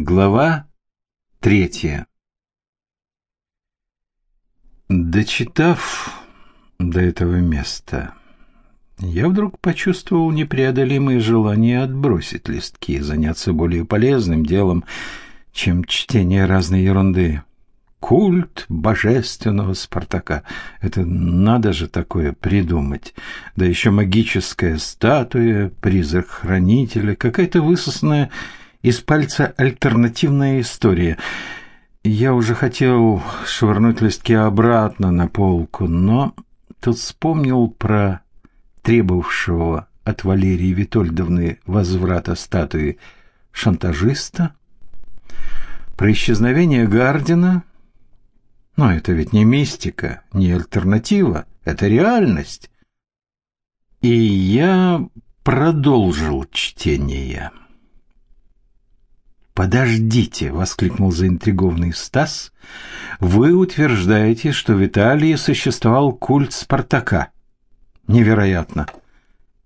Глава третья Дочитав до этого места, я вдруг почувствовал непреодолимое желание отбросить листки и заняться более полезным делом, чем чтение разной ерунды. Культ божественного Спартака. Это надо же такое придумать. Да еще магическая статуя, призрак хранителя, какая-то высосанная из пальца альтернативная история. Я уже хотел швырнуть листки обратно на полку, но тут вспомнил про требовавшего от Валерии Витольдовны возврата статуи шантажиста, про исчезновение Гардина. Но это ведь не мистика, не альтернатива, это реальность. И я продолжил чтение. «Подождите!» — воскликнул заинтригованный Стас. «Вы утверждаете, что в Италии существовал культ Спартака. Невероятно!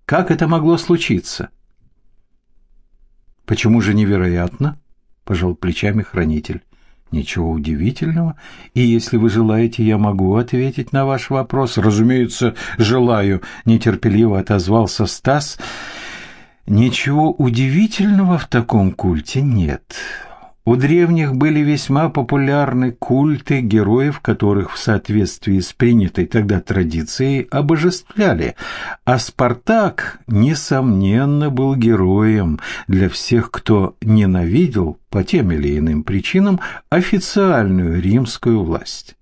Как это могло случиться?» «Почему же невероятно?» — пожал плечами хранитель. «Ничего удивительного. И если вы желаете, я могу ответить на ваш вопрос». «Разумеется, желаю», — нетерпеливо отозвался Стас. «Стас...» Ничего удивительного в таком культе нет. У древних были весьма популярны культы героев, которых в соответствии с принятой тогда традицией обожествляли, а Спартак, несомненно, был героем для всех, кто ненавидел по тем или иным причинам официальную римскую власть.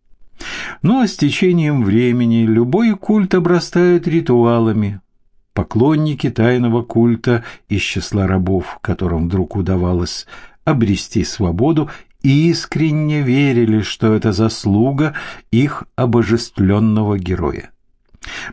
Ну а с течением времени любой культ обрастает ритуалами, поклонники тайного культа из числа рабов, которым вдруг удавалось обрести свободу, искренне верили, что это заслуга их обожествленного героя.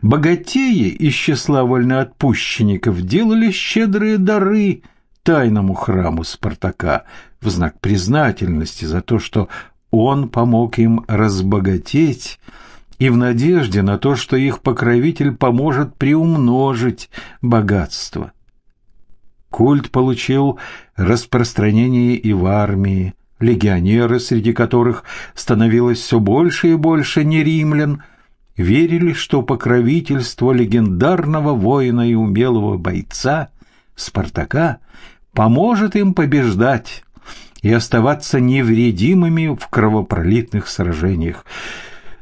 Богатеи из числа вольноотпущенников делали щедрые дары тайному храму Спартака в знак признательности за то, что он помог им разбогатеть – и в надежде на то, что их покровитель поможет приумножить богатство. Культ получил распространение и в армии, легионеры, среди которых становилось все больше и больше не римлян, верили, что покровительство легендарного воина и умелого бойца Спартака поможет им побеждать и оставаться невредимыми в кровопролитных сражениях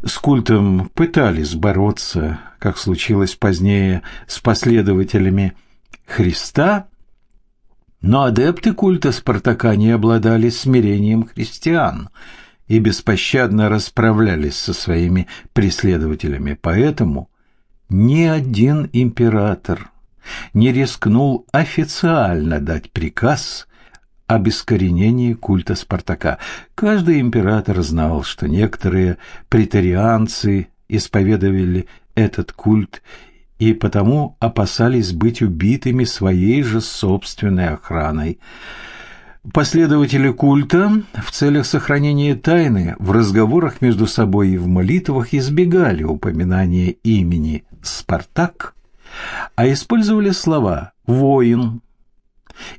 с культом пытались бороться, как случилось позднее с последователями Христа, но адепты культа Спартака не обладали смирением христиан и беспощадно расправлялись со своими преследователями. Поэтому ни один император не рискнул официально дать приказ об искоренении культа Спартака. Каждый император знал, что некоторые претарианцы исповедовали этот культ и потому опасались быть убитыми своей же собственной охраной. Последователи культа в целях сохранения тайны в разговорах между собой и в молитвах избегали упоминания имени Спартак, а использовали слова «воин»,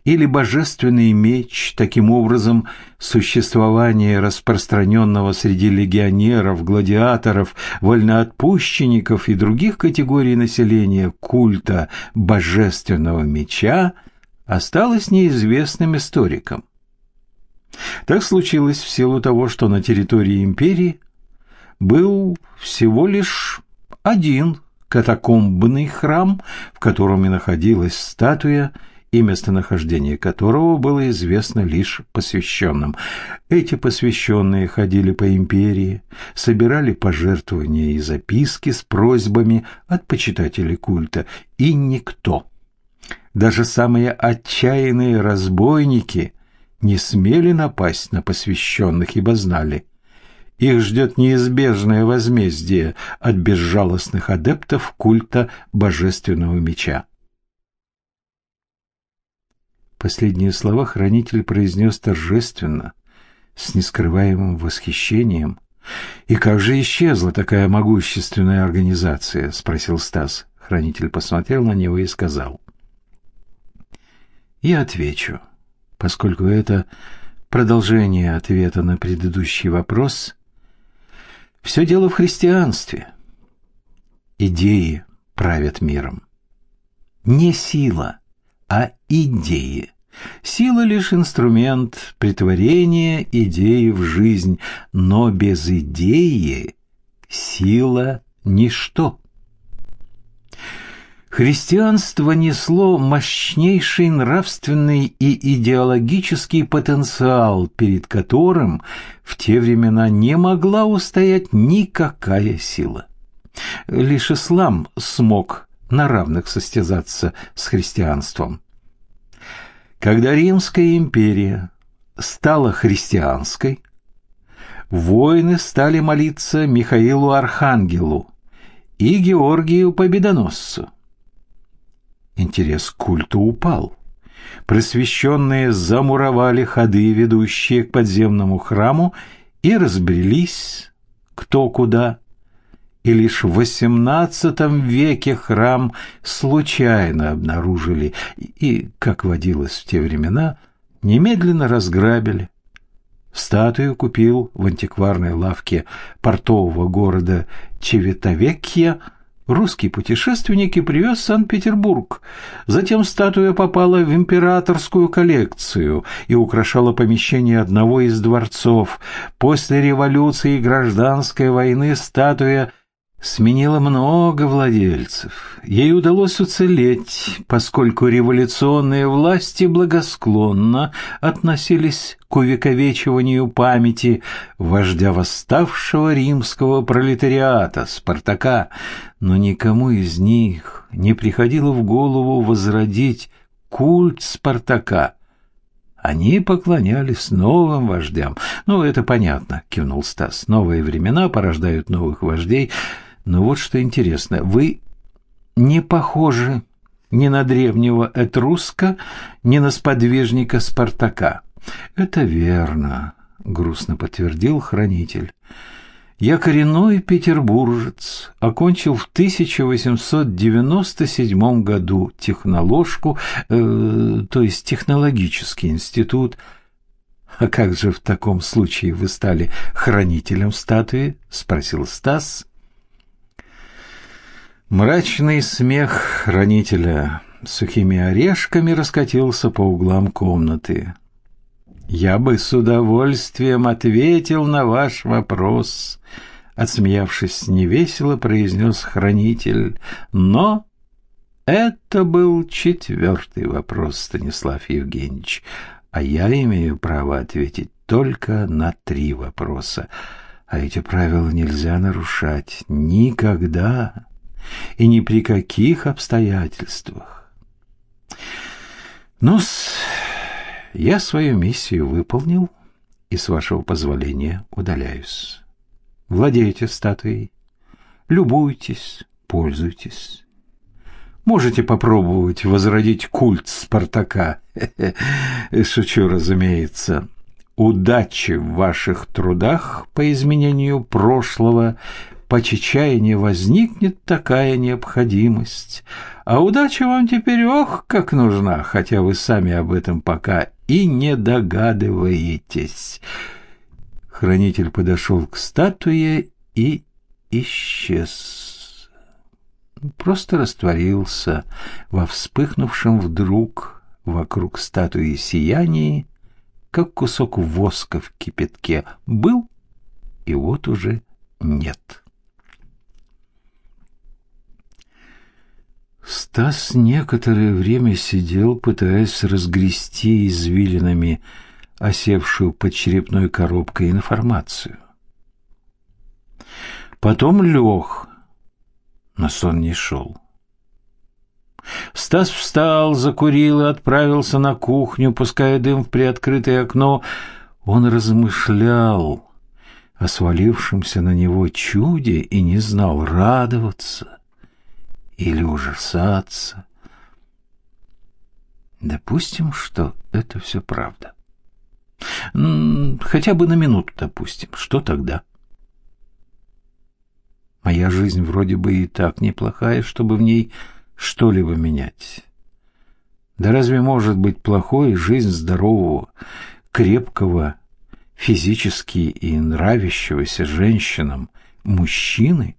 или божественный меч, таким образом, существование распространенного среди легионеров, гладиаторов, вольноотпущенников и других категорий населения культа божественного меча осталось неизвестным историкам. Так случилось в силу того, что на территории империи был всего лишь один катакомбный храм, в котором и находилась статуя и местонахождение которого было известно лишь посвященным. Эти посвященные ходили по империи, собирали пожертвования и записки с просьбами от почитателей культа, и никто, даже самые отчаянные разбойники, не смели напасть на посвященных, ибо знали – их ждет неизбежное возмездие от безжалостных адептов культа божественного меча. Последние слова хранитель произнес торжественно, с нескрываемым восхищением. «И как же исчезла такая могущественная организация?» — спросил Стас. Хранитель посмотрел на него и сказал. «Я отвечу, поскольку это Продолжение ответа на предыдущий вопрос. Все дело в христианстве. Идеи правят миром. Не сила, а идеи. Сила лишь инструмент притворения идеи в жизнь, но без идеи сила – ничто. Христианство несло мощнейший нравственный и идеологический потенциал, перед которым в те времена не могла устоять никакая сила. Лишь ислам смог на равных состязаться с христианством. Когда Римская империя стала христианской, воины стали молиться Михаилу Архангелу и Георгию Победоносцу интерес к культу упал. Просвещенные замуровали ходы, ведущие к подземному храму, и разбрелись кто куда. И лишь в XVIII веке храм случайно обнаружили и, как водилось в те времена, немедленно разграбили. Статую купил в антикварной лавке портового города Чевитовекья – русский путешественник и привез в Санкт-Петербург. Затем статуя попала в императорскую коллекцию и украшала помещение одного из дворцов. После революции и гражданской войны статуя сменила много владельцев. Ей удалось уцелеть, поскольку революционные власти благосклонно относились к увековечиванию памяти вождя восставшего римского пролетариата Спартака, но никому из них не приходило в голову возродить культ Спартака. Они поклонялись новым вождям. «Ну, это понятно», — кивнул Стас. «Новые времена порождают новых вождей». Но вот что интересно, вы не похожи ни на древнего Этруска, ни на сподвижника Спартака. Это верно, грустно подтвердил хранитель. Я коренной петербуржец, окончил в 1897 году техноложку, э, то есть технологический институт. А как же в таком случае вы стали хранителем статуи? спросил Стас. Мрачный смех хранителя сухими орешками раскатился по углам комнаты. «Я бы с удовольствием ответил на ваш вопрос», — отсмеявшись невесело, произнес хранитель. «Но это был четвертый вопрос, Станислав Евгеньевич, а я имею право ответить только на три вопроса. А эти правила нельзя нарушать никогда» и ни при каких обстоятельствах. ну я свою миссию выполнил и, с вашего позволения, удаляюсь. Владеете статуей, любуйтесь, пользуйтесь. Можете попробовать возродить культ Спартака. Шучу, разумеется. Удачи в ваших трудах по изменению прошлого по Чечае возникнет такая необходимость. А удача вам теперь ох, как нужна, хотя вы сами об этом пока и не догадываетесь. Хранитель подошел к статуе и исчез. Просто растворился во вспыхнувшем вдруг вокруг статуи сиянии, как кусок воска в кипятке. Был, и вот уже нет. Стас некоторое время сидел, пытаясь разгрести извилинами осевшую под черепной коробкой информацию. Потом лег, но сон не шел. Стас встал, закурил и отправился на кухню, пуская дым в приоткрытое окно. Он размышлял о свалившемся на него чуде и не знал, радоваться или ужасаться. Допустим, что это все правда. Хотя бы на минуту, допустим. Что тогда? Моя жизнь вроде бы и так неплохая, чтобы в ней что-либо менять. Да разве может быть плохой жизнь здорового, крепкого, физически и нравящегося женщинам мужчины,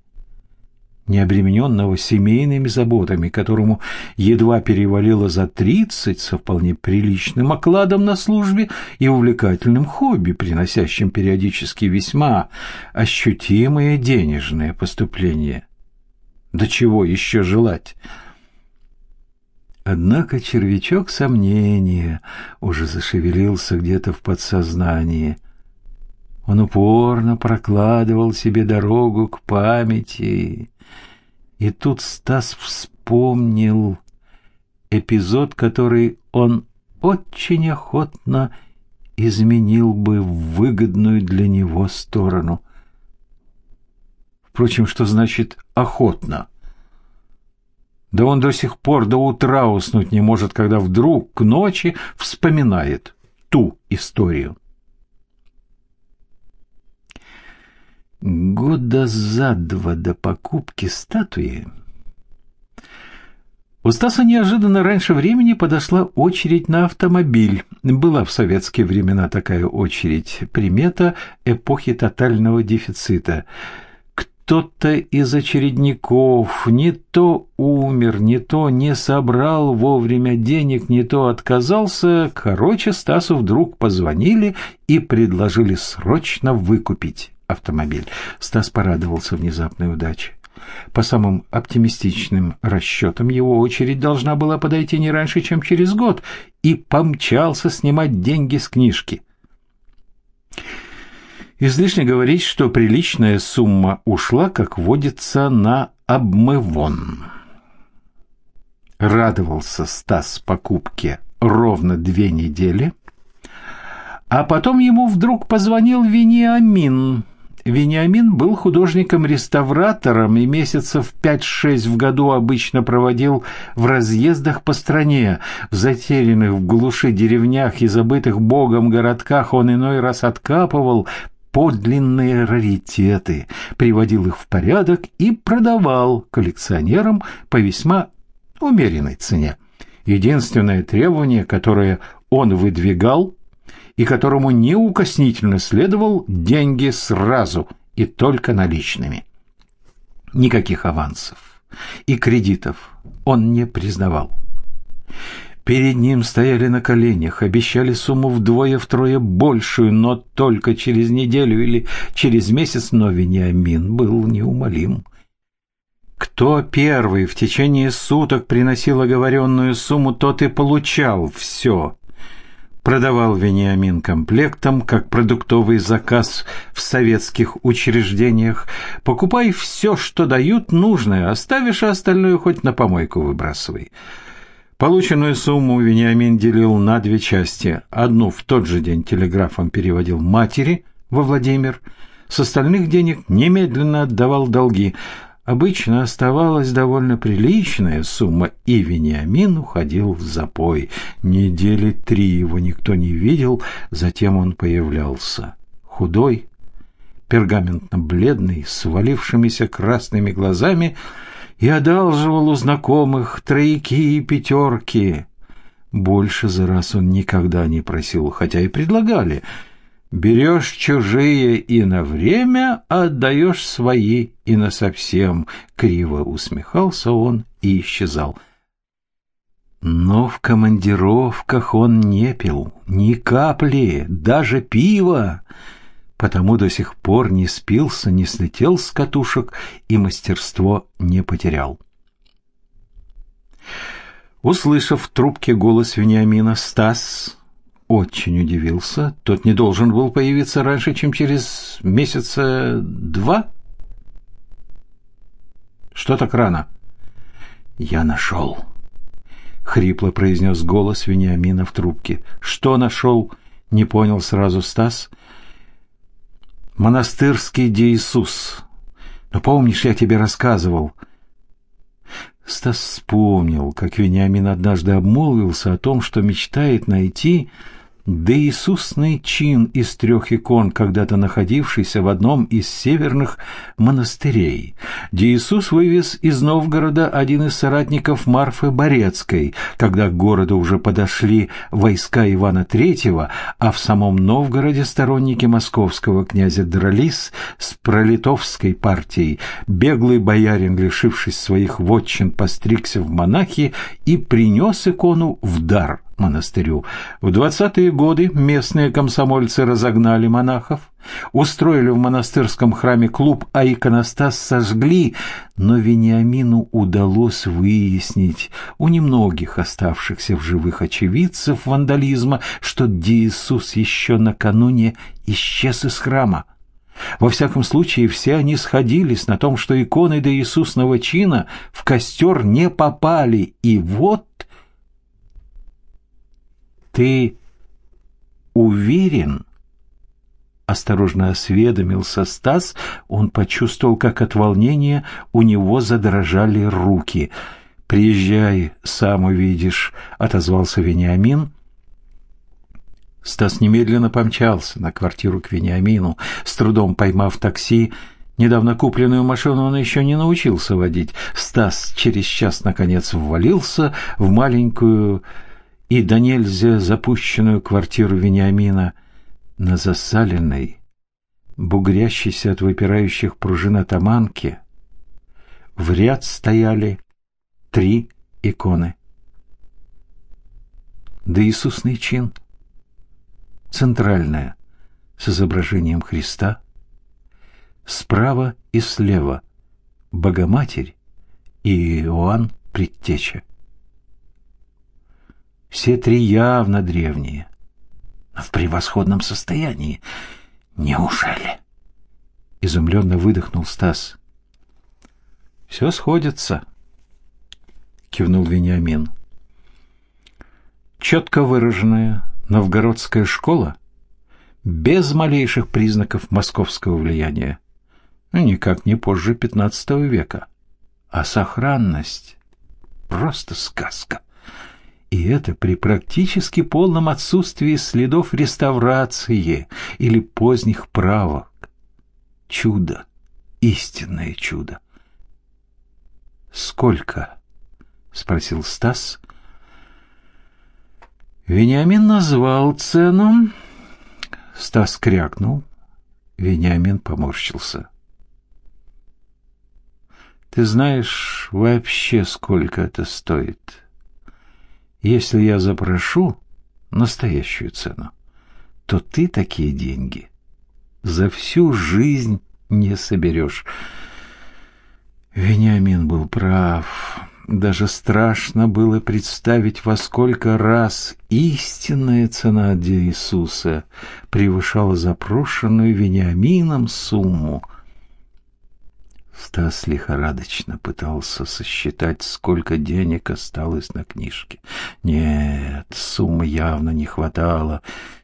не обремененного семейными заботами, которому едва перевалило за тридцать со вполне приличным окладом на службе и увлекательным хобби, приносящим периодически весьма ощутимые денежные поступления. До чего еще желать? Однако червячок сомнения уже зашевелился где-то в подсознании. Он упорно прокладывал себе дорогу к памяти. И тут Стас вспомнил эпизод, который он очень охотно изменил бы в выгодную для него сторону. Впрочем, что значит «охотно»? Да он до сих пор до утра уснуть не может, когда вдруг к ночи вспоминает ту историю. Года за два до покупки статуи у Стаса неожиданно раньше времени подошла очередь на автомобиль. Была в советские времена такая очередь, примета эпохи тотального дефицита – кто-то из очередников не то умер, не то не собрал вовремя денег, не то отказался. Короче, Стасу вдруг позвонили и предложили срочно выкупить автомобиль. Стас порадовался внезапной удаче. По самым оптимистичным расчетам его очередь должна была подойти не раньше, чем через год, и помчался снимать деньги с книжки. Излишне говорить, что приличная сумма ушла, как водится, на обмывон. Радовался Стас покупке ровно две недели, а потом ему вдруг позвонил Вениамин. Вениамин был художником-реставратором и месяцев 5-6 в году обычно проводил в разъездах по стране. В затерянных в глуши деревнях и забытых богом городках он иной раз откапывал подлинные раритеты, приводил их в порядок и продавал коллекционерам по весьма умеренной цене. Единственное требование, которое он выдвигал и которому неукоснительно следовал деньги сразу и только наличными. Никаких авансов и кредитов он не признавал. Перед ним стояли на коленях, обещали сумму вдвое-втрое большую, но только через неделю или через месяц, но Вениамин был неумолим. Кто первый в течение суток приносил оговоренную сумму, тот и получал все. Продавал Вениамин комплектом, как продуктовый заказ в советских учреждениях. Покупай все, что дают, нужное, оставишь, а остальное хоть на помойку выбрасывай. Полученную сумму Вениамин делил на две части. Одну в тот же день телеграфом переводил матери во Владимир, с остальных денег немедленно отдавал долги. Обычно оставалась довольно приличная сумма, и Вениамин уходил в запой. Недели три его никто не видел, затем он появлялся. Худой, пергаментно-бледный, с валившимися красными глазами – и одалживал у знакомых тройки и пятерки. Больше за раз он никогда не просил, хотя и предлагали. Берешь чужие и на время, а отдаешь свои и на совсем. Криво усмехался он и исчезал. Но в командировках он не пил ни капли, даже пива потому до сих пор не спился, не слетел с катушек и мастерство не потерял. Услышав в трубке голос Вениамина, Стас очень удивился. Тот не должен был появиться раньше, чем через месяца два. Что так рано? Я нашел. Хрипло произнес голос Вениамина в трубке. Что нашел? Не понял сразу Стас монастырский Деисус. Но помнишь, я тебе рассказывал?» Стас вспомнил, как Вениамин однажды обмолвился о том, что мечтает найти да Иисусный чин из трех икон, когда-то находившийся в одном из северных монастырей. Иисус вывез из Новгорода один из соратников Марфы Борецкой, когда к городу уже подошли войска Ивана III, а в самом Новгороде сторонники московского князя дрались с пролитовской партией. Беглый боярин, лишившись своих вотчин, постригся в монахи и принес икону в дар монастырю. В двадцатые годы местные комсомольцы разогнали монахов, устроили в монастырском храме клуб, а иконостас сожгли, но Вениамину удалось выяснить у немногих оставшихся в живых очевидцев вандализма, что Иисус еще накануне исчез из храма. Во всяком случае, все они сходились на том, что иконы до Иисусного чина в костер не попали, и вот «Ты уверен?» Осторожно осведомился Стас. Он почувствовал, как от волнения у него задрожали руки. «Приезжай, сам увидишь», — отозвался Вениамин. Стас немедленно помчался на квартиру к Вениамину, с трудом поймав такси. Недавно купленную машину он еще не научился водить. Стас через час, наконец, ввалился в маленькую и до нельзя запущенную квартиру Вениамина на засаленной, бугрящейся от выпирающих пружин атаманке, в ряд стояли три иконы. Да Иисусный чин, центральная, с изображением Христа, справа и слева Богоматерь и Иоанн Предтеча. Все три явно древние, но в превосходном состоянии. Неужели? Изумленно выдохнул Стас. Все сходится, кивнул Вениамин. Четко выраженная новгородская школа без малейших признаков московского влияния, ну, никак не позже XV века. А сохранность — просто сказка. И это при практически полном отсутствии следов реставрации или поздних правок. Чудо, истинное чудо. «Сколько?» — спросил Стас. Вениамин назвал цену. Стас крякнул. Вениамин поморщился. «Ты знаешь вообще, сколько это стоит?» Если я запрошу настоящую цену, то ты такие деньги за всю жизнь не соберешь. Вениамин был прав. Даже страшно было представить, во сколько раз истинная цена для Иисуса превышала запрошенную Вениамином сумму — Стас лихорадочно пытался сосчитать, сколько денег осталось на книжке. Нет, суммы явно не хватало.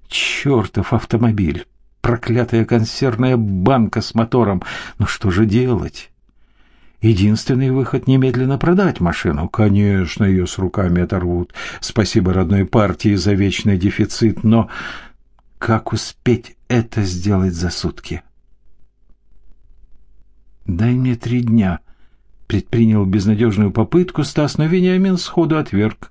Чертов автомобиль! Проклятая консервная банка с мотором! Ну что же делать? Единственный выход — немедленно продать машину. Конечно, ее с руками оторвут. Спасибо родной партии за вечный дефицит, но как успеть это сделать за сутки? — «Дай мне три дня», — предпринял безнадежную попытку Стас, но Вениамин сходу отверг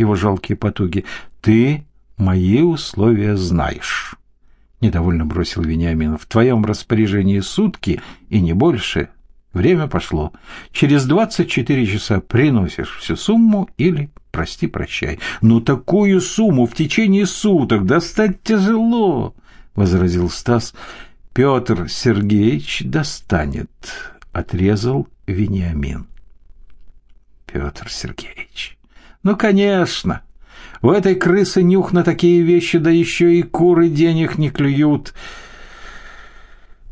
его жалкие потуги. «Ты мои условия знаешь», — недовольно бросил Вениамин. «В твоем распоряжении сутки и не больше. Время пошло. Через двадцать четыре часа приносишь всю сумму или прости-прощай. Но такую сумму в течение суток достать тяжело», — возразил Стас. Петр Сергеевич достанет, отрезал Вениамин. Петр Сергеевич. Ну, конечно. У этой крысы нюх на такие вещи, да еще и куры денег не клюют.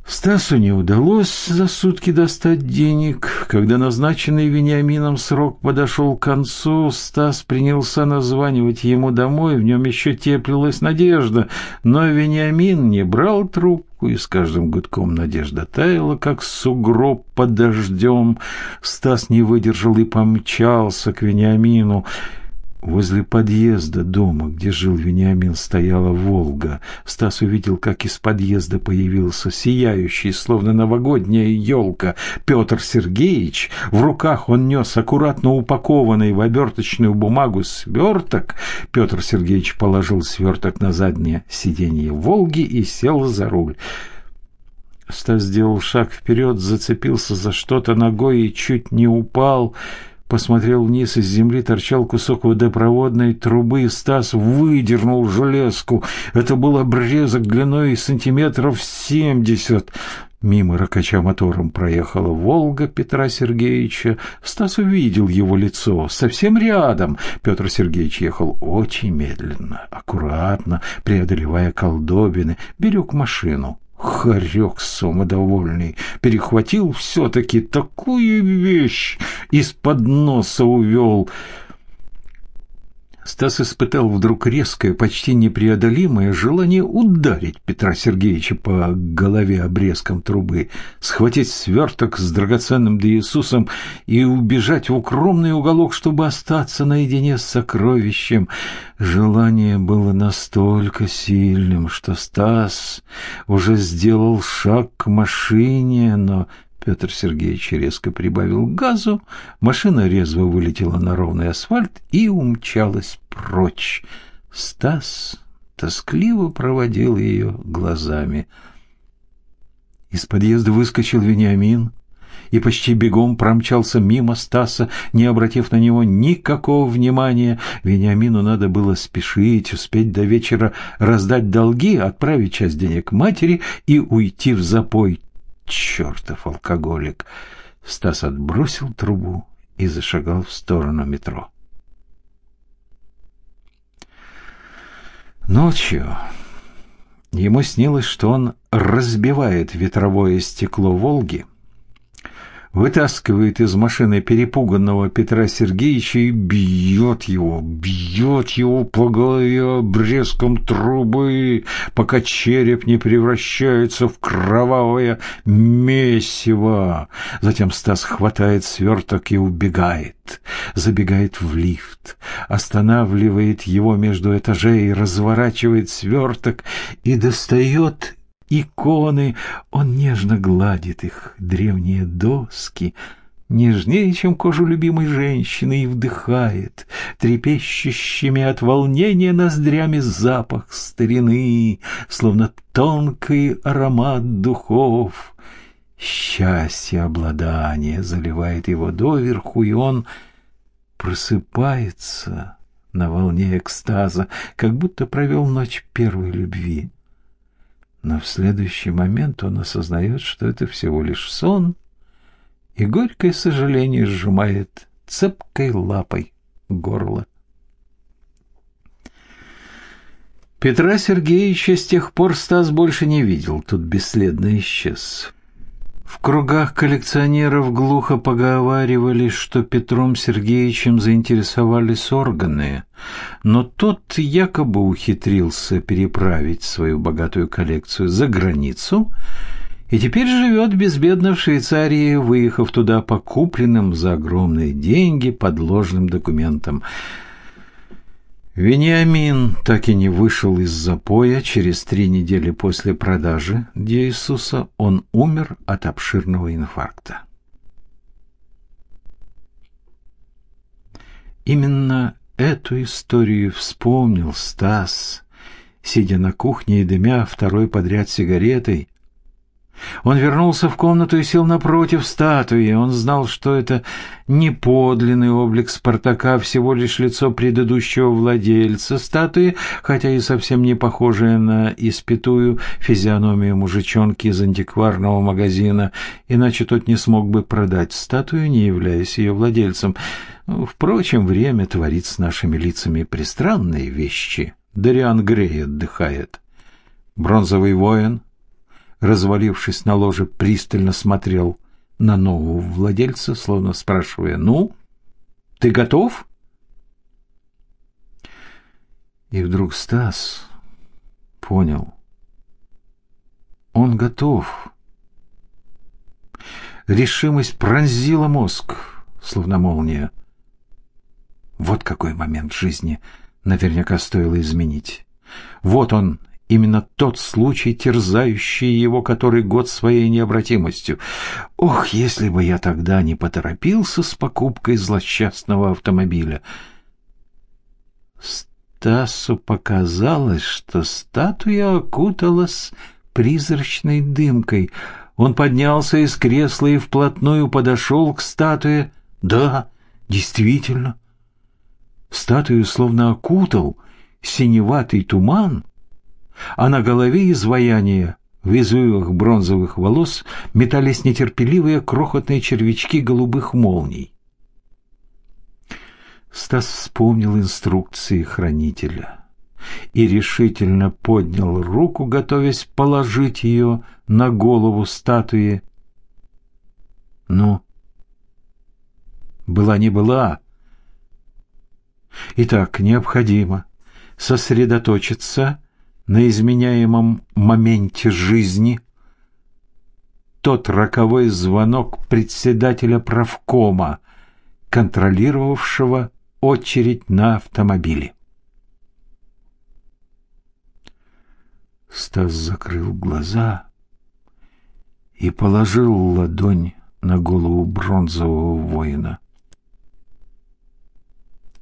Стасу не удалось за сутки достать денег. Когда назначенный Вениамином срок подошел к концу, Стас принялся названивать ему домой, в нем еще теплилась надежда, но Вениамин не брал трубку, и с каждым гудком надежда таяла, как сугроб под дождем. Стас не выдержал и помчался к Вениамину. Возле подъезда дома, где жил Вениамин, стояла «Волга». Стас увидел, как из подъезда появился сияющий, словно новогодняя елка, Петр Сергеевич. В руках он нес аккуратно упакованный в оберточную бумагу сверток. Петр Сергеевич положил сверток на заднее сиденье «Волги» и сел за руль. Стас сделал шаг вперед, зацепился за что-то ногой и чуть не упал – посмотрел вниз, из земли торчал кусок водопроводной трубы, Стас выдернул железку. Это был обрезок длиной сантиметров семьдесят. Мимо ракача мотором проехала «Волга» Петра Сергеевича. Стас увидел его лицо. Совсем рядом. Петр Сергеевич ехал очень медленно, аккуратно, преодолевая колдобины, берег машину. Хорек самодовольный перехватил все-таки такую вещь, из-под носа увел. Стас испытал вдруг резкое, почти непреодолимое желание ударить Петра Сергеевича по голове обрезком трубы, схватить сверток с драгоценным Иисусом и убежать в укромный уголок, чтобы остаться наедине с сокровищем. Желание было настолько сильным, что Стас уже сделал шаг к машине, но Петр Сергеевич резко прибавил газу, машина резво вылетела на ровный асфальт и умчалась прочь. Стас тоскливо проводил ее глазами. Из подъезда выскочил Вениамин и почти бегом промчался мимо Стаса, не обратив на него никакого внимания. Вениамину надо было спешить, успеть до вечера раздать долги, отправить часть денег матери и уйти в запой чертов алкоголик. Стас отбросил трубу и зашагал в сторону метро. Ночью ему снилось, что он разбивает ветровое стекло «Волги», вытаскивает из машины перепуганного Петра Сергеевича и бьет его, бьет его по голове обрезком трубы, пока череп не превращается в кровавое месиво. Затем Стас хватает сверток и убегает, забегает в лифт, останавливает его между этажей, разворачивает сверток и достает иконы, он нежно гладит их, древние доски, нежнее, чем кожу любимой женщины, и вдыхает, трепещущими от волнения ноздрями запах старины, словно тонкий аромат духов. Счастье обладания заливает его доверху, и он просыпается на волне экстаза, как будто провел ночь первой любви. Но в следующий момент он осознает, что это всего лишь сон, и горькое сожаление сжимает цепкой лапой горло. Петра Сергеевича с тех пор Стас больше не видел, тут бесследно исчез. В кругах коллекционеров глухо поговаривали, что Петром Сергеевичем заинтересовались органы, но тот якобы ухитрился переправить свою богатую коллекцию за границу и теперь живет безбедно в Швейцарии, выехав туда по купленным за огромные деньги подложным документам – Вениамин так и не вышел из запоя. Через три недели после продажи Иисуса он умер от обширного инфаркта. Именно эту историю вспомнил Стас, сидя на кухне и дымя второй подряд сигаретой, он вернулся в комнату и сел напротив статуи. Он знал, что это не подлинный облик Спартака, а всего лишь лицо предыдущего владельца статуи, хотя и совсем не похожее на испятую физиономию мужичонки из антикварного магазина, иначе тот не смог бы продать статую, не являясь ее владельцем. Впрочем, время творит с нашими лицами пристранные вещи. Дариан Грей отдыхает. Бронзовый воин — развалившись на ложе, пристально смотрел на нового владельца, словно спрашивая, «Ну, ты готов?» И вдруг Стас понял. Он готов. Решимость пронзила мозг, словно молния. Вот какой момент жизни наверняка стоило изменить. Вот он, именно тот случай, терзающий его который год своей необратимостью. Ох, если бы я тогда не поторопился с покупкой злосчастного автомобиля. Стасу показалось, что статуя окуталась призрачной дымкой. Он поднялся из кресла и вплотную подошел к статуе. Да, действительно. Статую словно окутал синеватый туман, а на голове изваяния в извивах бронзовых волос метались нетерпеливые крохотные червячки голубых молний. Стас вспомнил инструкции хранителя и решительно поднял руку, готовясь положить ее на голову статуи. Но была не была. Итак, необходимо сосредоточиться на изменяемом моменте жизни. Тот роковой звонок председателя правкома, контролировавшего очередь на автомобиле. Стас закрыл глаза и положил ладонь на голову бронзового воина.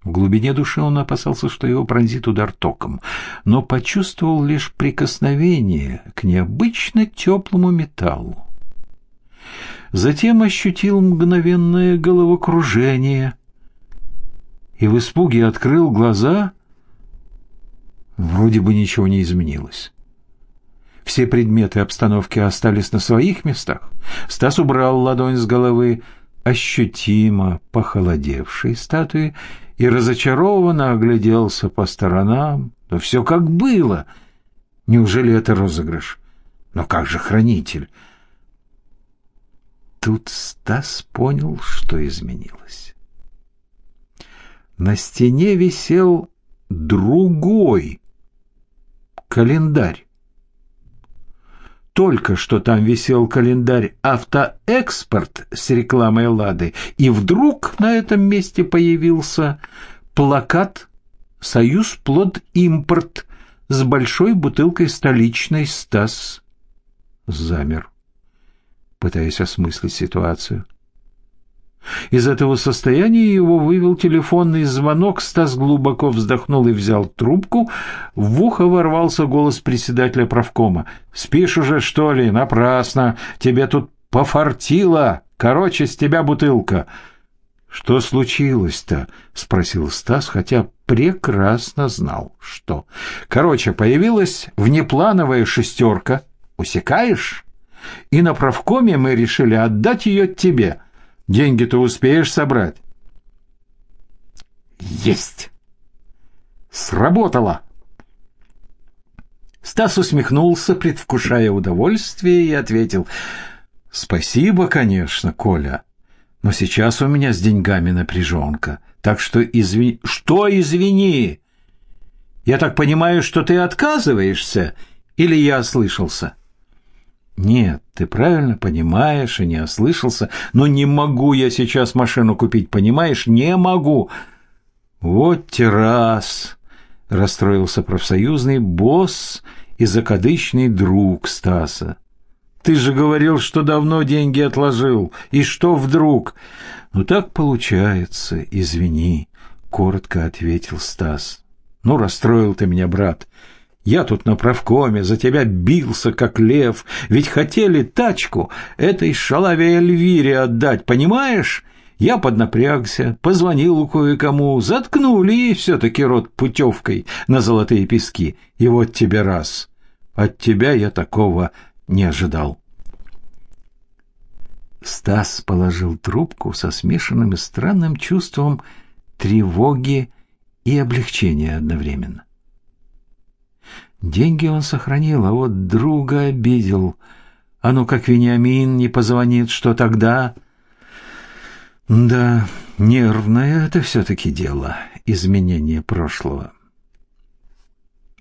В глубине души он опасался, что его пронзит удар током, но почувствовал лишь прикосновение к необычно теплому металлу. Затем ощутил мгновенное головокружение и в испуге открыл глаза. Вроде бы ничего не изменилось. Все предметы обстановки остались на своих местах. Стас убрал ладонь с головы ощутимо похолодевшей статуи и разочарованно огляделся по сторонам. Но все как было. Неужели это розыгрыш? Но как же хранитель? Тут Стас понял, что изменилось. На стене висел другой календарь. Только что там висел календарь «Автоэкспорт» с рекламой «Лады», и вдруг на этом месте появился плакат «Союз плод импорт» с большой бутылкой столичной «Стас». Замер, пытаясь осмыслить ситуацию. Из этого состояния его вывел телефонный звонок. Стас глубоко вздохнул и взял трубку. В ухо ворвался голос председателя правкома. «Спишь уже, что ли? Напрасно. Тебе тут пофартило. Короче, с тебя бутылка». «Что случилось-то?» — спросил Стас, хотя прекрасно знал, что. «Короче, появилась внеплановая шестерка. Усекаешь? И на правкоме мы решили отдать ее тебе». Деньги-то успеешь собрать? Есть! Сработало! Стас усмехнулся, предвкушая удовольствие, и ответил, «Спасибо, конечно, Коля, но сейчас у меня с деньгами напряженка, так что извини...» «Что извини? Я так понимаю, что ты отказываешься, или я ослышался?» «Нет, ты правильно понимаешь и не ослышался, но не могу я сейчас машину купить, понимаешь? Не могу!» «Вот террас!» — расстроился профсоюзный босс и закадычный друг Стаса. «Ты же говорил, что давно деньги отложил. И что вдруг?» «Ну так получается, извини», — коротко ответил Стас. «Ну, расстроил ты меня, брат. Я тут на правкоме за тебя бился, как лев, ведь хотели тачку этой шалаве Эльвире отдать, понимаешь? Я поднапрягся, позвонил кое-кому, заткнули ей все-таки рот путевкой на золотые пески. И вот тебе раз. От тебя я такого не ожидал. Стас положил трубку со смешанным и странным чувством тревоги и облегчения одновременно. Деньги он сохранил, а вот друга обидел. А ну как Вениамин не позвонит, что тогда? Да, нервное это все-таки дело, изменение прошлого.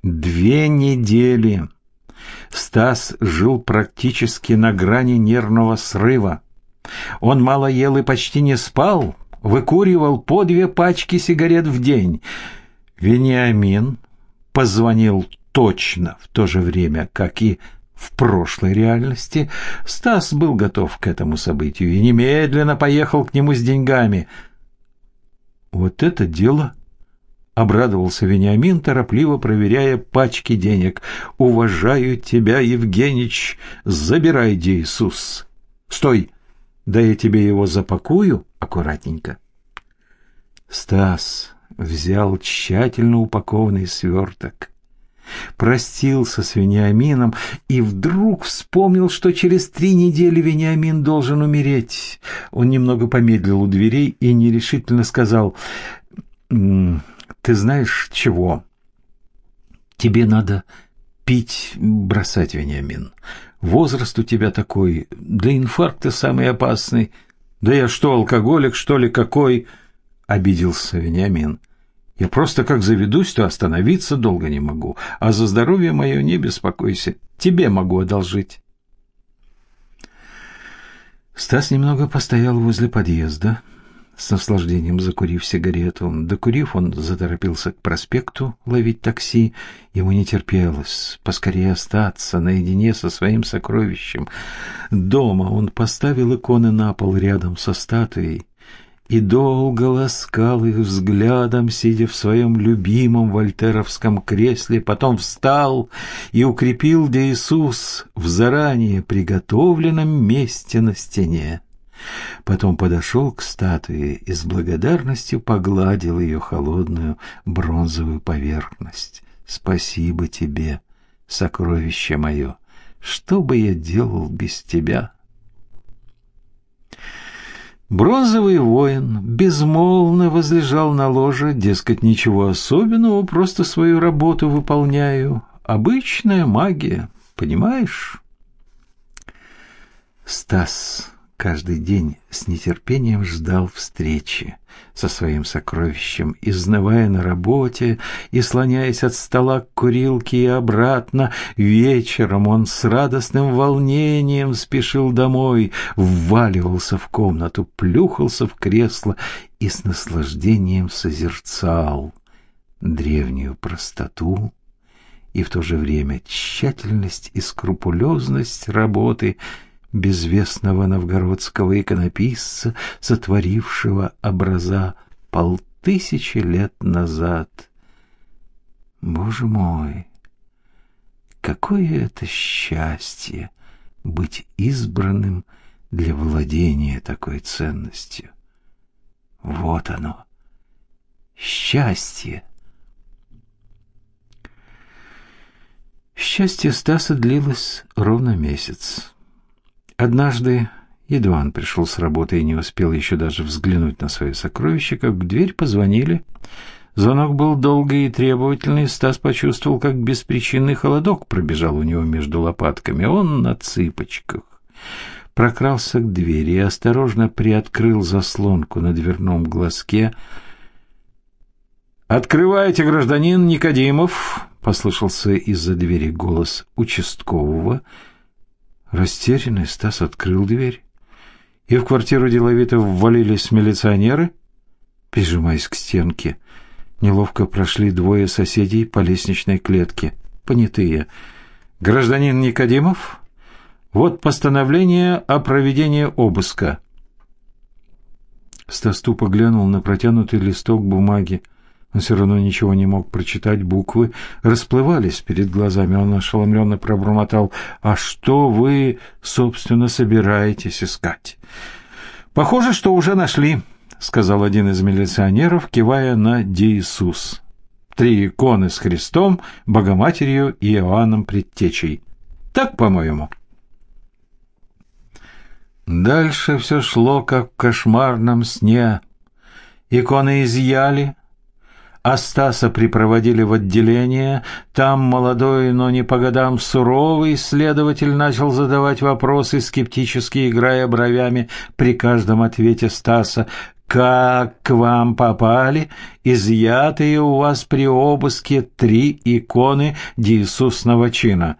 Две недели Стас жил практически на грани нервного срыва. Он мало ел и почти не спал, выкуривал по две пачки сигарет в день. Вениамин позвонил точно в то же время, как и в прошлой реальности. Стас был готов к этому событию и немедленно поехал к нему с деньгами. Вот это дело Обрадовался Вениамин, торопливо проверяя пачки денег. «Уважаю тебя, Евгенич! Забирай, Иисус!» «Стой! Да я тебе его запакую аккуратненько!» Стас взял тщательно упакованный сверток, простился с Вениамином и вдруг вспомнил, что через три недели Вениамин должен умереть. Он немного помедлил у дверей и нерешительно сказал ты знаешь чего? Тебе надо пить, бросать, Вениамин. Возраст у тебя такой, да инфаркт самый опасный. Да я что, алкоголик, что ли, какой? Обиделся Вениамин. Я просто как заведусь, то остановиться долго не могу. А за здоровье мое не беспокойся. Тебе могу одолжить. Стас немного постоял возле подъезда, с наслаждением закурив сигарету. Докурив, он заторопился к проспекту ловить такси. Ему не терпелось поскорее остаться наедине со своим сокровищем. Дома он поставил иконы на пол рядом со статуей и долго ласкал их взглядом, сидя в своем любимом вольтеровском кресле, потом встал и укрепил Иисус в заранее приготовленном месте на стене. Потом подошел к статуе и с благодарностью погладил ее холодную бронзовую поверхность. «Спасибо тебе, сокровище мое! Что бы я делал без тебя?» Бронзовый воин безмолвно возлежал на ложе, дескать, ничего особенного, просто свою работу выполняю. Обычная магия, понимаешь? Стас каждый день с нетерпением ждал встречи со своим сокровищем, изнывая на работе и слоняясь от стола к курилке и обратно. Вечером он с радостным волнением спешил домой, вваливался в комнату, плюхался в кресло и с наслаждением созерцал древнюю простоту и в то же время тщательность и скрупулезность работы — безвестного новгородского иконописца, сотворившего образа полтысячи лет назад. Боже мой, какое это счастье быть избранным для владения такой ценностью. Вот оно, счастье. Счастье Стаса длилось ровно месяц. Однажды, едва он пришел с работы и не успел еще даже взглянуть на свое сокровище, как в дверь позвонили. Звонок был долгий и требовательный. Стас почувствовал, как беспричинный холодок пробежал у него между лопатками. Он на цыпочках прокрался к двери и осторожно приоткрыл заслонку на дверном глазке. «Открывайте, гражданин Никодимов!» — послышался из-за двери голос участкового — Растерянный Стас открыл дверь, и в квартиру деловито ввалились милиционеры, прижимаясь к стенке. Неловко прошли двое соседей по лестничной клетке, понятые. «Гражданин Никодимов, вот постановление о проведении обыска». Стас тупо глянул на протянутый листок бумаги. Он все равно ничего не мог прочитать, буквы расплывались перед глазами. Он ошеломленно пробормотал «А что вы, собственно, собираетесь искать?» «Похоже, что уже нашли», — сказал один из милиционеров, кивая на Диисус. «Три иконы с Христом, Богоматерью и Иоанном Предтечей. Так, по-моему». Дальше все шло, как в кошмарном сне. Иконы изъяли, а Стаса припроводили в отделение. Там молодой, но не по годам суровый следователь начал задавать вопросы, скептически играя бровями при каждом ответе Стаса. «Как к вам попали изъятые у вас при обыске три иконы Иисусного чина?»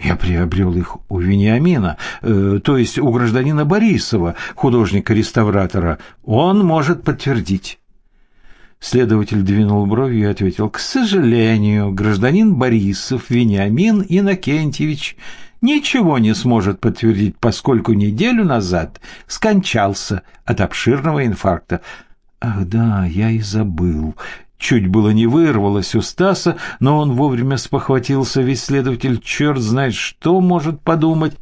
Я приобрел их у Вениамина, э, то есть у гражданина Борисова, художника-реставратора. Он может подтвердить. Следователь двинул бровью и ответил, «К сожалению, гражданин Борисов Вениамин Иннокентьевич ничего не сможет подтвердить, поскольку неделю назад скончался от обширного инфаркта». «Ах да, я и забыл. Чуть было не вырвалось у Стаса, но он вовремя спохватился, весь следователь черт знает что может подумать.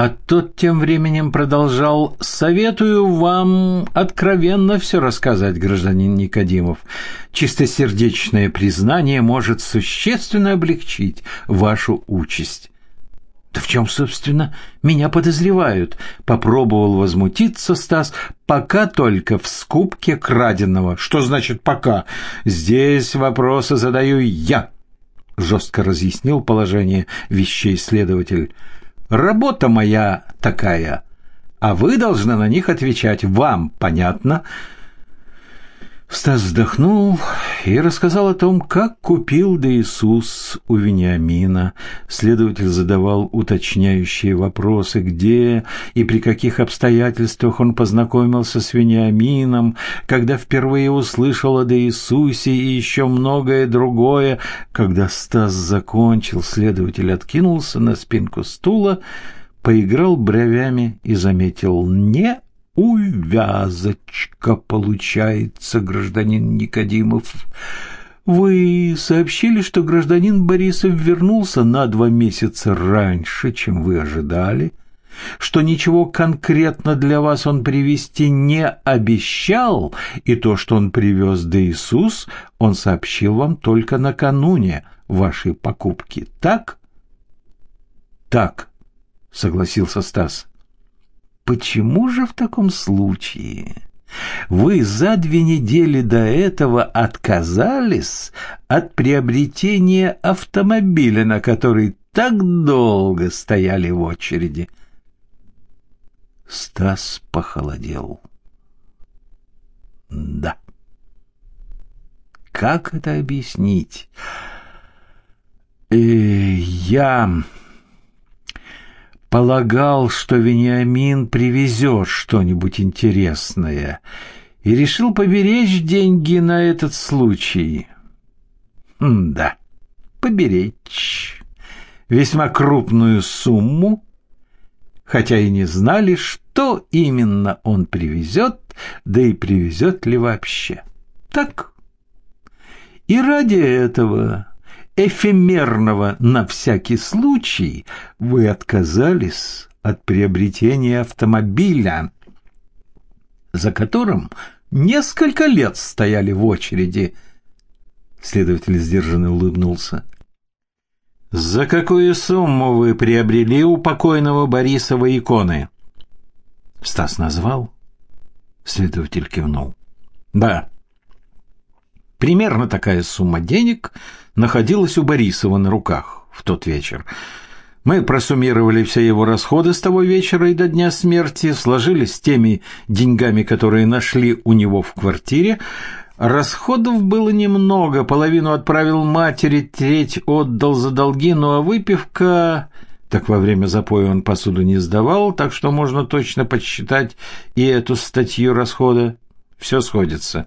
А тот тем временем продолжал «Советую вам откровенно все рассказать, гражданин Никодимов. Чистосердечное признание может существенно облегчить вашу участь». «Да в чем, собственно, меня подозревают?» — попробовал возмутиться Стас. «Пока только в скупке краденого». «Что значит «пока»?» «Здесь вопросы задаю я», — жестко разъяснил положение вещей следователь. «Работа моя такая, а вы должны на них отвечать. Вам понятно?» Стас вздохнул и рассказал о том, как купил да Иисус у Вениамина. Следователь задавал уточняющие вопросы, где и при каких обстоятельствах он познакомился с Вениамином, когда впервые услышал о да Иисусе и еще многое другое. Когда Стас закончил, следователь откинулся на спинку стула, поиграл бровями и заметил «не увязочка получается, гражданин Никодимов. Вы сообщили, что гражданин Борисов вернулся на два месяца раньше, чем вы ожидали, что ничего конкретно для вас он привезти не обещал, и то, что он привез до Иисус, он сообщил вам только накануне вашей покупки. Так? Так, согласился Стас. Почему же в таком случае вы за две недели до этого отказались от приобретения автомобиля, на который так долго стояли в очереди? Стас похолодел. Да. Как это объяснить? Э, я полагал, что Вениамин привезет что-нибудь интересное, и решил поберечь деньги на этот случай. М да, поберечь. Весьма крупную сумму, хотя и не знали, что именно он привезет, да и привезет ли вообще. Так. И ради этого эфемерного на всякий случай вы отказались от приобретения автомобиля, за которым несколько лет стояли в очереди. Следователь сдержанно улыбнулся. «За какую сумму вы приобрели у покойного Борисова иконы?» Стас назвал. Следователь кивнул. «Да, примерно такая сумма денег находилась у Борисова на руках в тот вечер. Мы просуммировали все его расходы с того вечера и до дня смерти, сложили с теми деньгами, которые нашли у него в квартире. Расходов было немного, половину отправил матери, треть отдал за долги, ну а выпивка... Так во время запоя он посуду не сдавал, так что можно точно подсчитать и эту статью расхода. Все сходится.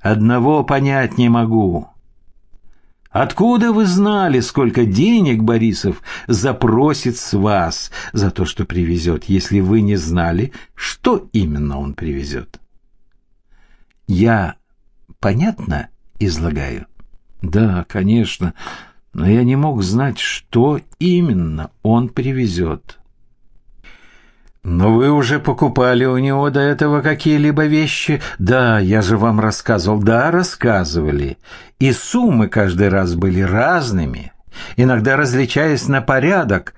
Одного понять не могу. Откуда вы знали, сколько денег Борисов запросит с вас за то, что привезет, если вы не знали, что именно он привезет? Я понятно излагаю? Да, конечно, но я не мог знать, что именно он привезет. «Но вы уже покупали у него до этого какие-либо вещи?» «Да, я же вам рассказывал». «Да, рассказывали. И суммы каждый раз были разными, иногда различаясь на порядок.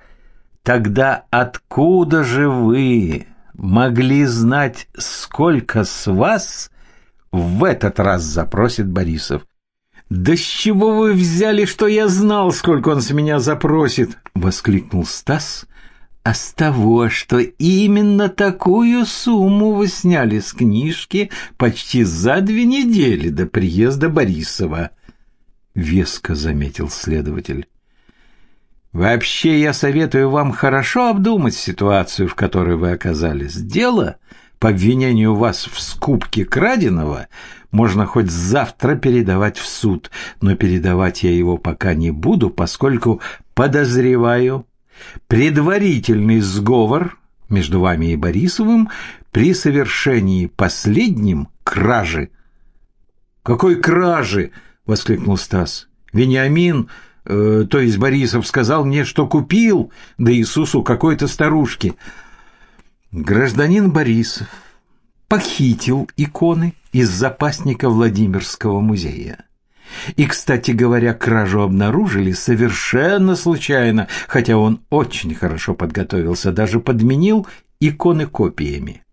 Тогда откуда же вы могли знать, сколько с вас в этот раз запросит Борисов?» «Да с чего вы взяли, что я знал, сколько он с меня запросит?» — воскликнул Стас — а с того, что именно такую сумму вы сняли с книжки почти за две недели до приезда Борисова, — веско заметил следователь. Вообще, я советую вам хорошо обдумать ситуацию, в которой вы оказались. Дело по обвинению вас в скупке краденого можно хоть завтра передавать в суд, но передавать я его пока не буду, поскольку подозреваю предварительный сговор между вами и Борисовым при совершении последним кражи. «Какой кражи?» — воскликнул Стас. «Вениамин...» э, то есть Борисов сказал мне, что купил, да Иисусу какой-то старушки. Гражданин Борисов похитил иконы из запасника Владимирского музея. И, кстати говоря, кражу обнаружили совершенно случайно, хотя он очень хорошо подготовился, даже подменил иконы копиями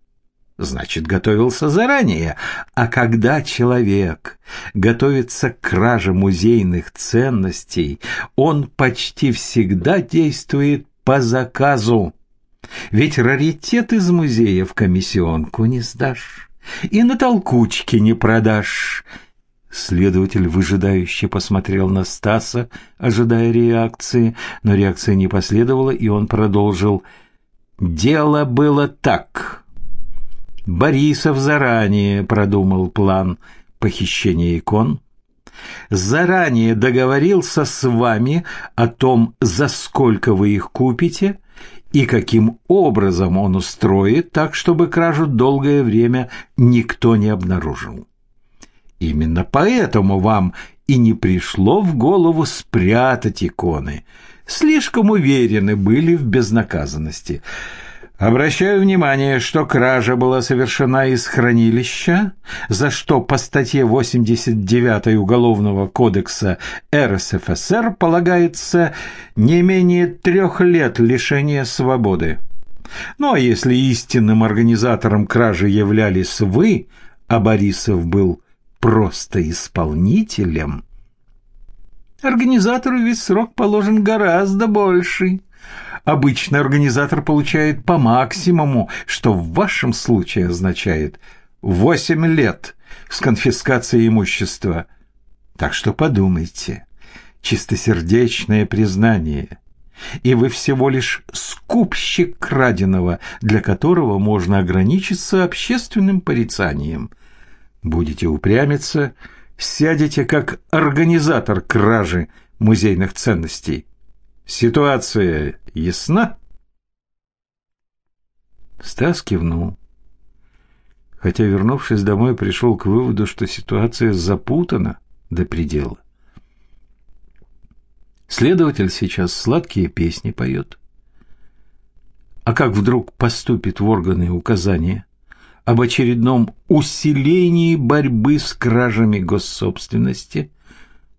значит, готовился заранее. А когда человек готовится к краже музейных ценностей, он почти всегда действует по заказу. Ведь раритет из музея в комиссионку не сдашь и на толкучке не продашь. Следователь выжидающе посмотрел на Стаса, ожидая реакции, но реакции не последовало, и он продолжил. «Дело было так». Борисов заранее продумал план похищения икон, заранее договорился с вами о том, за сколько вы их купите и каким образом он устроит так, чтобы кражу долгое время никто не обнаружил. Именно поэтому вам и не пришло в голову спрятать иконы. Слишком уверены были в безнаказанности – Обращаю внимание, что кража была совершена из хранилища, за что по статье 89 Уголовного кодекса РСФСР полагается не менее трех лет лишения свободы. Ну а если истинным организатором кражи являлись вы, а Борисов был просто исполнителем, организатору ведь срок положен гораздо больший. Обычно организатор получает по максимуму, что в вашем случае означает 8 лет с конфискацией имущества. Так что подумайте. Чистосердечное признание. И вы всего лишь скупщик краденого, для которого можно ограничиться общественным порицанием. Будете упрямиться, сядете как организатор кражи музейных ценностей. Ситуация ясна?» Стас кивнул. Хотя, вернувшись домой, пришел к выводу, что ситуация запутана до предела. Следователь сейчас сладкие песни поет. А как вдруг поступит в органы указания об очередном усилении борьбы с кражами госсобственности,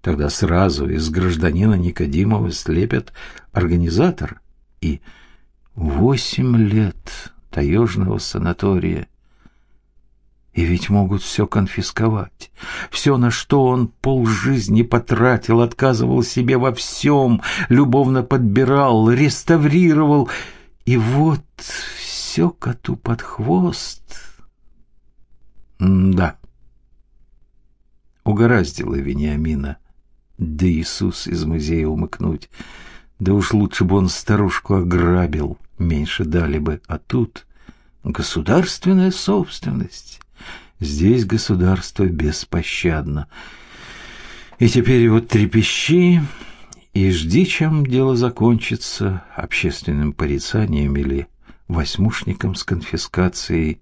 Тогда сразу из гражданина Никодимова слепят организатор и восемь лет таежного санатория. И ведь могут все конфисковать. Все, на что он полжизни потратил, отказывал себе во всем, любовно подбирал, реставрировал. И вот все коту под хвост. М да. Угораздило Вениамина да Иисус из музея умыкнуть. Да уж лучше бы он старушку ограбил, меньше дали бы. А тут государственная собственность. Здесь государство беспощадно. И теперь вот трепещи и жди, чем дело закончится, общественным порицанием или восьмушником с конфискацией,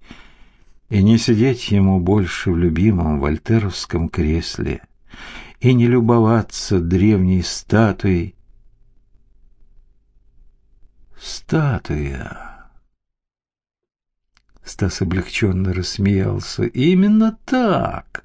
и не сидеть ему больше в любимом вольтеровском кресле — и не любоваться древней статуей. Статуя. Стас облегченно рассмеялся. Именно так.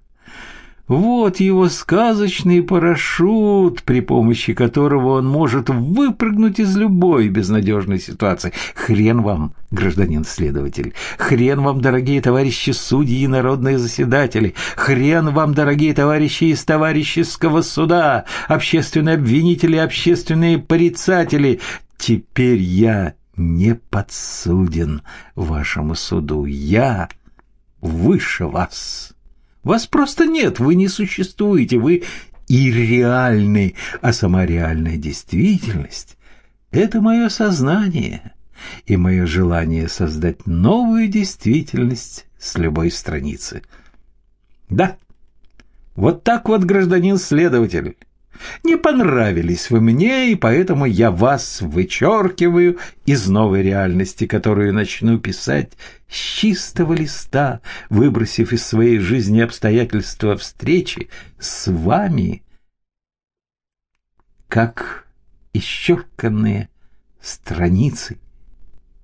Вот его сказочный парашют, при помощи которого он может выпрыгнуть из любой безнадежной ситуации. Хрен вам, гражданин следователь, хрен вам, дорогие товарищи судьи и народные заседатели, хрен вам, дорогие товарищи из товарищеского суда, общественные обвинители, общественные порицатели. Теперь я не подсуден вашему суду, я выше вас». Вас просто нет, вы не существуете, вы ирреальны, а сама реальная действительность Это мое сознание и мое желание создать новую действительность с любой страницы. Да, вот так вот, гражданин следователь. Не понравились вы мне, и поэтому я вас вычеркиваю из новой реальности, которую начну писать с чистого листа, выбросив из своей жизни обстоятельства встречи с вами, как исчерканные страницы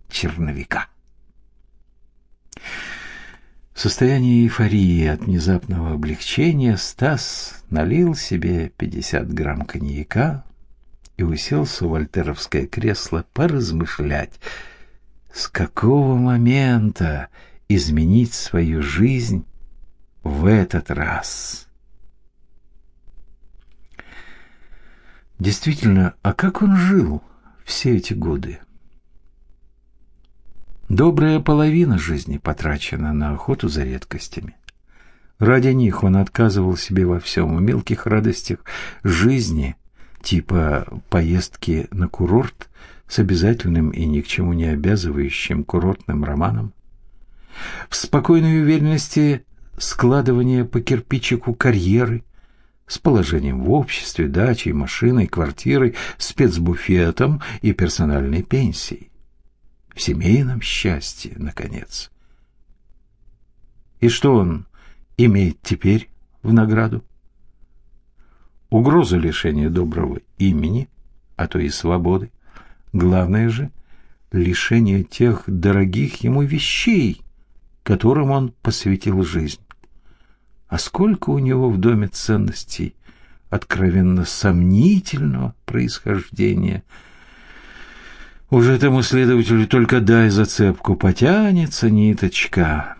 черновика. В состоянии эйфории от внезапного облегчения Стас налил себе 50 грамм коньяка и уселся в вольтеровское кресло поразмышлять, с какого момента изменить свою жизнь в этот раз. Действительно, а как он жил все эти годы? Добрая половина жизни потрачена на охоту за редкостями. Ради них он отказывал себе во всем, в мелких радостях жизни, типа поездки на курорт с обязательным и ни к чему не обязывающим курортным романом, в спокойной уверенности складывания по кирпичику карьеры, с положением в обществе, дачей, машиной, квартирой, спецбуфетом и персональной пенсией в семейном счастье, наконец. И что он имеет теперь в награду? Угроза лишения доброго имени, а то и свободы. Главное же — лишение тех дорогих ему вещей, которым он посвятил жизнь. А сколько у него в доме ценностей откровенно сомнительного происхождения — уже этому следователю только дай зацепку, потянется ниточка.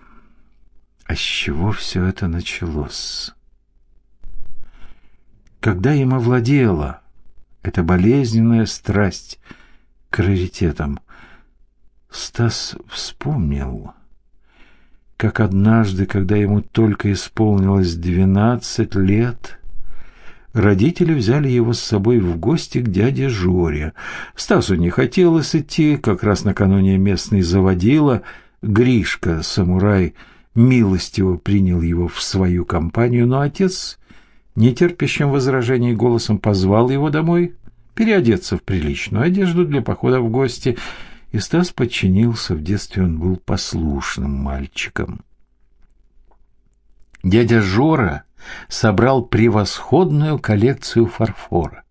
А с чего все это началось? Когда им овладела эта болезненная страсть к раритетам, Стас вспомнил, как однажды, когда ему только исполнилось двенадцать лет, Родители взяли его с собой в гости к дяде Жоре. Стасу не хотелось идти, как раз накануне местный заводила. Гришка, самурай, милостиво принял его в свою компанию, но отец, нетерпящим возражений голосом, позвал его домой переодеться в приличную одежду для похода в гости, и Стас подчинился. В детстве он был послушным мальчиком. Дядя Жора собрал превосходную коллекцию фарфора.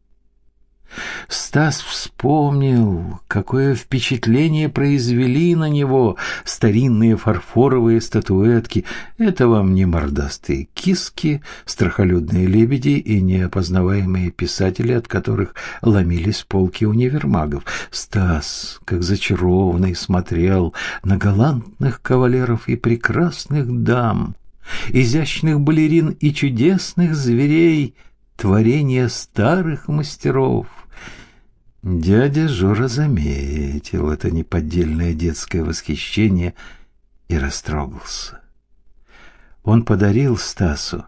Стас вспомнил, какое впечатление произвели на него старинные фарфоровые статуэтки. Это вам не мордастые киски, страхолюдные лебеди и неопознаваемые писатели, от которых ломились полки универмагов. Стас, как зачарованный, смотрел на галантных кавалеров и прекрасных дам, изящных балерин и чудесных зверей, творения старых мастеров. Дядя Жора заметил это неподдельное детское восхищение и растрогался. Он подарил Стасу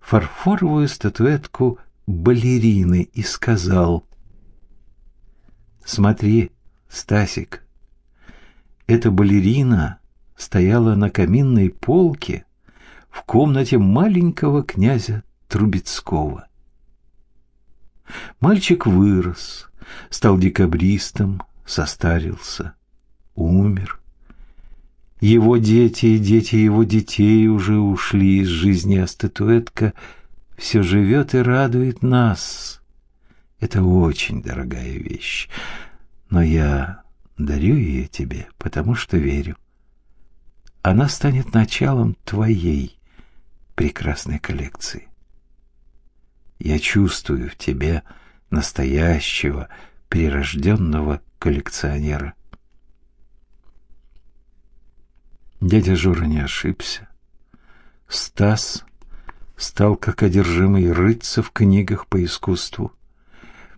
фарфоровую статуэтку балерины и сказал «Смотри, Стасик, эта балерина стояла на каминной полке в комнате маленького князя Трубецкого. Мальчик вырос, стал декабристом, состарился, умер. Его дети и дети его детей уже ушли из жизни, а статуэтка все живет и радует нас. Это очень дорогая вещь, но я дарю ее тебе, потому что верю. Она станет началом твоей прекрасной коллекции. Я чувствую в тебе настоящего, прирожденного коллекционера. Дядя Жора не ошибся. Стас стал как одержимый рыться в книгах по искусству.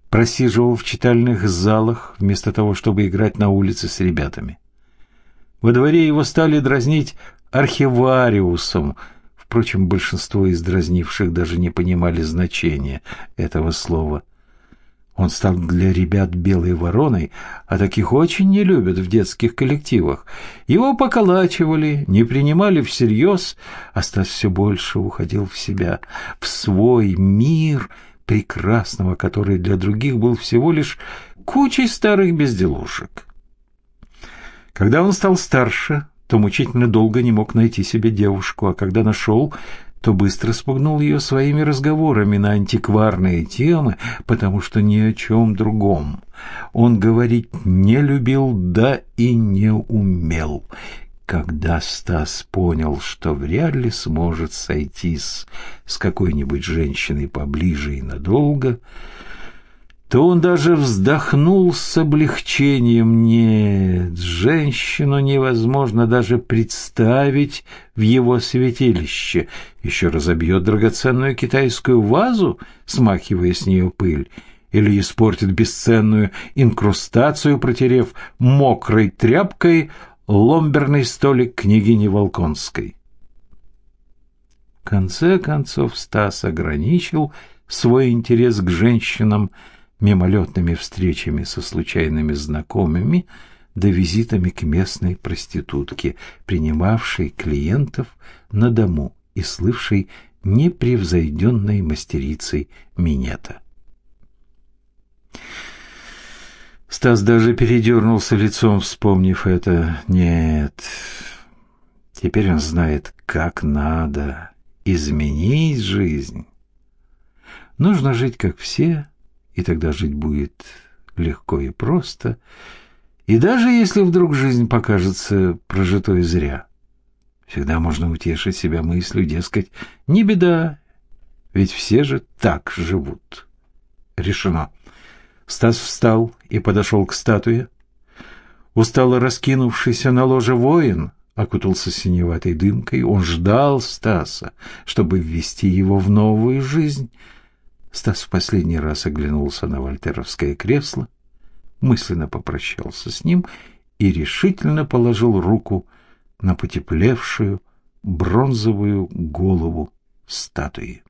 Просиживал в читальных залах вместо того, чтобы играть на улице с ребятами. Во дворе его стали дразнить архивариусом – Впрочем, большинство из дразнивших даже не понимали значения этого слова. Он стал для ребят белой вороной, а таких очень не любят в детских коллективах. Его поколачивали, не принимали всерьез, а Стас все больше уходил в себя, в свой мир прекрасного, который для других был всего лишь кучей старых безделушек. Когда он стал старше, то мучительно долго не мог найти себе девушку, а когда нашел, то быстро спугнул ее своими разговорами на антикварные темы, потому что ни о чем другом. Он говорить не любил, да и не умел. Когда Стас понял, что вряд ли сможет сойтись с какой-нибудь женщиной поближе и надолго, то он даже вздохнул с облегчением. Нет, женщину невозможно даже представить в его святилище. Еще разобьет драгоценную китайскую вазу, смахивая с нее пыль, или испортит бесценную инкрустацию, протерев мокрой тряпкой ломберный столик княгини Волконской. В конце концов Стас ограничил свой интерес к женщинам – мимолетными встречами со случайными знакомыми да визитами к местной проститутке, принимавшей клиентов на дому и слывшей непревзойденной мастерицей минета. Стас даже передернулся лицом, вспомнив это. Нет, теперь он знает, как надо изменить жизнь. Нужно жить, как все, и тогда жить будет легко и просто. И даже если вдруг жизнь покажется прожитой зря, всегда можно утешить себя мыслью, дескать, не беда, ведь все же так живут. Решено. Стас встал и подошел к статуе. Устало раскинувшийся на ложе воин окутался синеватой дымкой. Он ждал Стаса, чтобы ввести его в новую жизнь — Стас в последний раз оглянулся на вольтеровское кресло, мысленно попрощался с ним и решительно положил руку на потеплевшую бронзовую голову статуи.